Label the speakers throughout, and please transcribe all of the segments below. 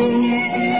Speaker 1: subscribe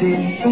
Speaker 1: Thank you.